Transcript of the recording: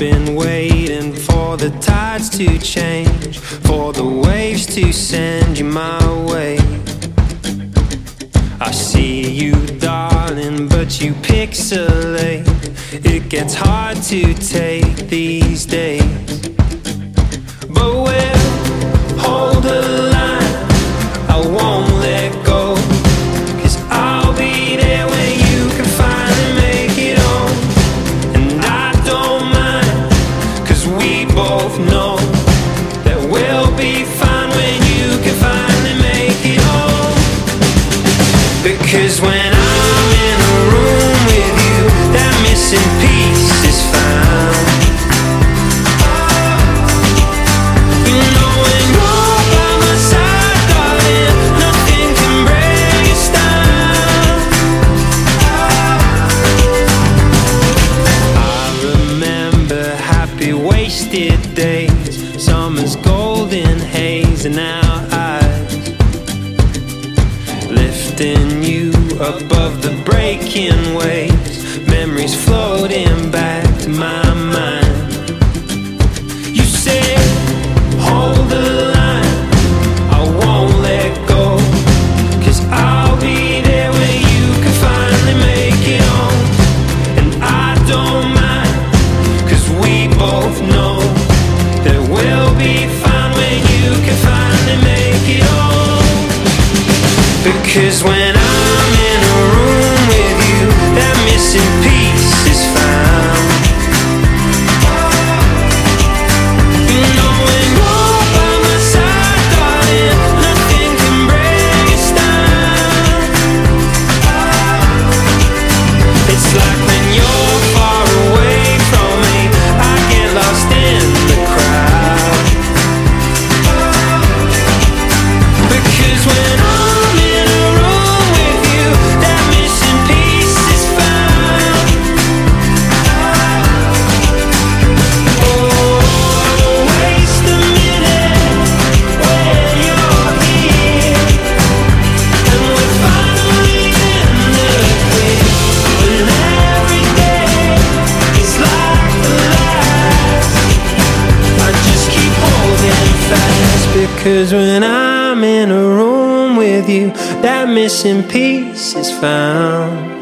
been waiting for the tides to change, for the waves to send you my way. I see you, darling, but you pixelate. It gets hard to take these days. We both summer's golden haze in our eyes, lifting you above the breaking waves, memories floating back to my mind. You said, hold the line, I won't let go. Cause I'll be there when you can finally make it home. And I don't mind, cause we both know Because when I'm in a room with you, that missing piece because when I'm in a room with you, that missing piece is found.